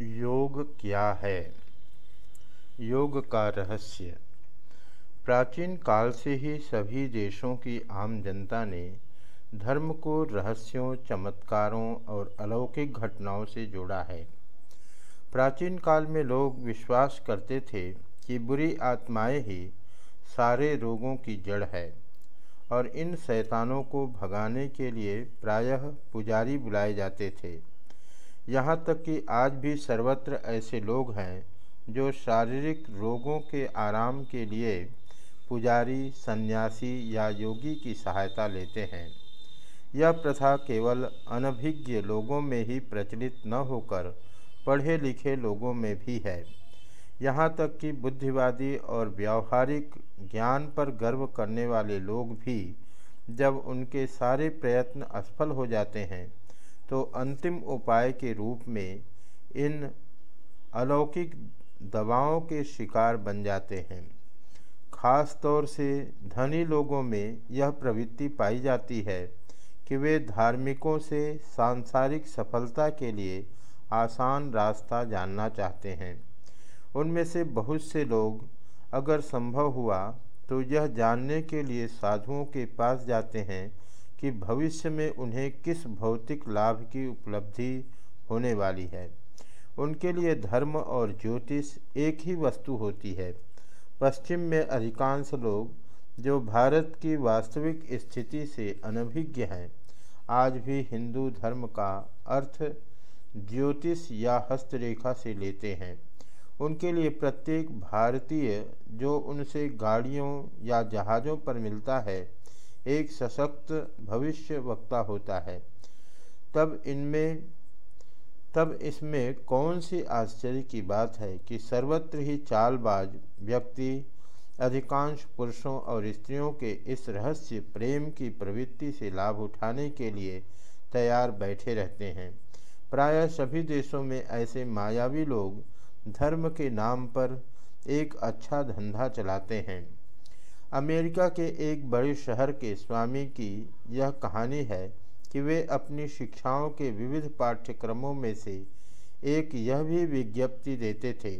योग क्या है? योग का रहस्य। प्राचीन काल से ही सभी देशों की आम जनता ने धर्म को रहस्यों, चमत्कारों और अलौकिक घटनाओं से जोड़ा है। प्राचीन काल में लोग विश्वास करते थे कि बुरी आत्माएँ ही सारे रोगों की जड़ है और इन शैतानों को भगाने के लिए प्रायः पुजारी बुलाए जाते थे। यहाँ तक कि आज भी सर्वत्र ऐसे लोग हैं जो शारीरिक रोगों के आराम के लिए पुजारी, सन्यासी या योगी की सहायता लेते हैं। यह प्रथा केवल अनभिज्ञ लोगों में ही प्रचलित न होकर पढ़े लिखे लोगों में भी है। यहाँ तक कि बुद्धिवादी और व्यावहारिक ज्ञान पर गर्व करने वाले लोग भी जब उनके सारे प्रयत्न असफल हो जाते हैं तो अंतिम उपाय के रूप में इन अलौकिक दवाओं के शिकार बन जाते हैं। खास तौर से धनी लोगों में यह प्रवृत्ति पाई जाती है कि वे धार्मिकों से सांसारिक सफलता के लिए आसान रास्ता जानना चाहते हैं। उनमें से बहुत से लोग, अगर संभव हुआ तो यह जानने के लिए साधुओं के पास जाते हैं कि भविष्य में उन्हें किस भौतिक लाभ की उपलब्धि होने वाली है। उनके लिए धर्म और ज्योतिष एक ही वस्तु होती है। पश्चिम में अधिकांश लोग, जो भारत की वास्तविक स्थिति से अनभिज्ञ हैं, आज भी हिंदू धर्म का अर्थ ज्योतिष या हस्तरेखा से लेते हैं। उनके लिए प्रत्येक भारतीय जो उनसे गाड़ियों या जहाज़ों पर मिलता है एक सशक्त भविष्य वक्ता होता है। तब इनमें, तब इसमें कौन सी आश्चर्य की बात है कि सर्वत्र ही चालबाज, व्यक्ति, अधिकांश पुरुषों और स्त्रियों के इस रहस्य प्रेम की प्रवृत्ति से लाभ उठाने के लिए तैयार बैठे रहते हैं। प्रायः सभी देशों में ऐसे मायावी लोग धर्म के नाम पर एक अच्छा धंधा चलाते हैं। अमेरिका के एक बड़े शहर के स्वामी की यह कहानी है कि वे अपनी शिक्षाओं के विविध पाठ्यक्रमों में से एक यह भी विज्ञप्ति देते थे,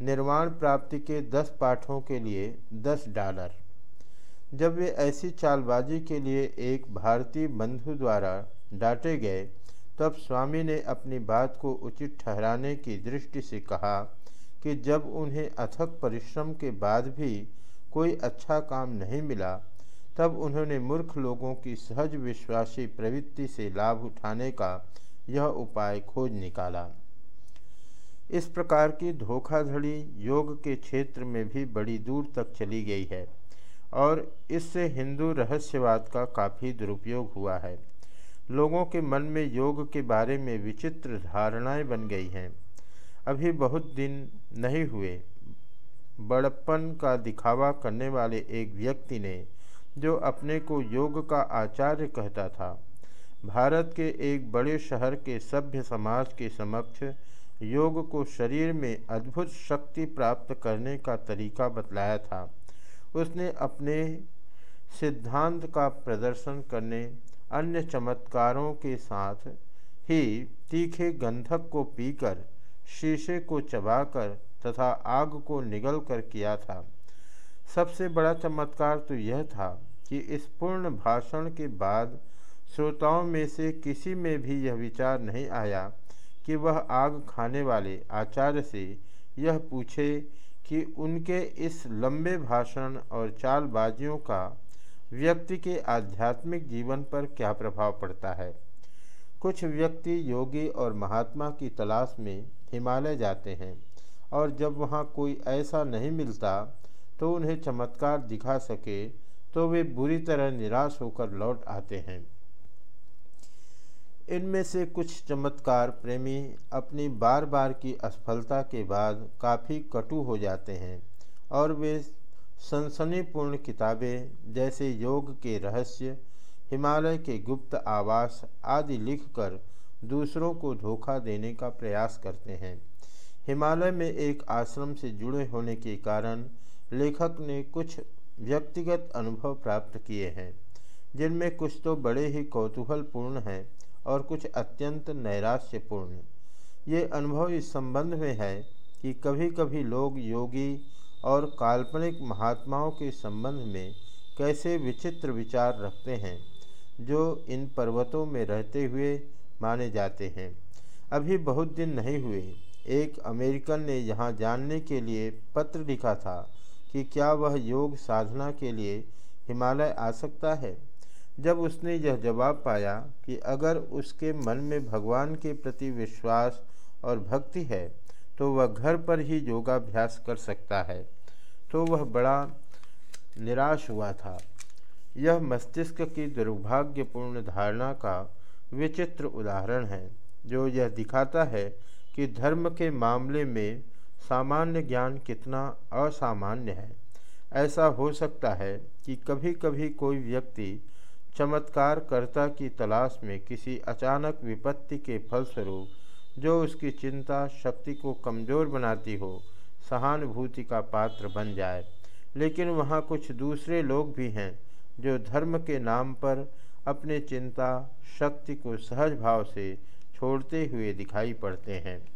निर्माण प्राप्ति के दस पाठों के लिए दस डॉलर। जब वे ऐसी चालबाजी के लिए एक भारतीय बंधु द्वारा डांटे गए, तब स्वामी ने अपनी बात को उचित ठहराने की दृष्टि से कहा कि जब उन्हें अथक परिश्रम के बाद भी कोई अच्छा काम नहीं मिला, तब उन्होंने मूर्ख लोगों की सहज विश्वासी प्रवृत्ति से लाभ उठाने का यह उपाय खोज निकाला। इस प्रकार की धोखाधड़ी योग के क्षेत्र में भी बड़ी दूर तक चली गई है और इससे हिंदू रहस्यवाद का काफ़ी दुरुपयोग हुआ है। लोगों के मन में योग के बारे में विचित्र धारणाएँ बन गई हैं। अभी बहुत दिन नहीं हुए बड़प्पन का दिखावा करने वाले एक व्यक्ति ने, जो अपने को योग का आचार्य कहता था, भारत के एक बड़े शहर के सभ्य समाज के समक्ष योग को शरीर में अद्भुत शक्ति प्राप्त करने का तरीका बतलाया था। उसने अपने सिद्धांत का प्रदर्शन करने, अन्य चमत्कारों के साथ ही तीखे गंधक को पीकर, शीशे को चबाकर तथा आग को निगल कर किया था। सबसे बड़ा चमत्कार तो यह था कि इस पूर्ण भाषण के बाद श्रोताओं में से किसी में भी यह विचार नहीं आया कि वह आग खाने वाले आचार्य से यह पूछे कि उनके इस लंबे भाषण और चालबाजियों का व्यक्ति के आध्यात्मिक जीवन पर क्या प्रभाव पड़ता है? कुछ व्यक्ति योगी और महात्मा की तलाश में हिमालय जाते हैं। और जब वहाँ कोई ऐसा नहीं मिलता तो उन्हें चमत्कार दिखा सके तो वे बुरी तरह निराश होकर लौट आते हैं। इनमें से कुछ चमत्कार प्रेमी अपनी बार बार की असफलता के बाद काफ़ी कटु हो जाते हैं और वे सनसनीपूर्ण किताबें जैसे योग के रहस्य, हिमालय के गुप्त आवास आदि लिखकर दूसरों को धोखा देने का प्रयास करते हैं। हिमालय में एक आश्रम से जुड़े होने के कारण लेखक ने कुछ व्यक्तिगत अनुभव प्राप्त किए हैं, जिनमें कुछ तो बड़े ही कौतूहलपूर्ण हैं और कुछ अत्यंत नैराश्यपूर्ण। ये अनुभव इस संबंध में है कि कभी कभी लोग योगी और काल्पनिक महात्माओं के संबंध में कैसे विचित्र विचार रखते हैं, जो इन पर्वतों में रहते हुए माने जाते हैं। अभी बहुत दिन नहीं हुए एक अमेरिकन ने यहाँ जानने के लिए पत्र लिखा था कि क्या वह योग साधना के लिए हिमालय आ सकता है। जब उसने यह जवाब पाया कि अगर उसके मन में भगवान के प्रति विश्वास और भक्ति है तो वह घर पर ही योगाभ्यास कर सकता है तो वह बड़ा निराश हुआ था। यह मस्तिष्क की दुर्भाग्यपूर्ण धारणा का विचित्र उदाहरण है, जो यह दिखाता है कि धर्म के मामले में सामान्य ज्ञान कितना असामान्य है। ऐसा हो सकता है कि कभी कभी कोई व्यक्ति चमत्कारकर्ता की तलाश में किसी अचानक विपत्ति के फलस्वरूप, जो उसकी चिंता, शक्ति को कमज़ोर बनाती हो, सहानुभूति का पात्र बन जाए। लेकिन वहाँ कुछ दूसरे लोग भी हैं, जो धर्म के नाम पर अपने चिंता, शक्ति को सहज भाव से छोड़ते हुए दिखाई पड़ते हैं।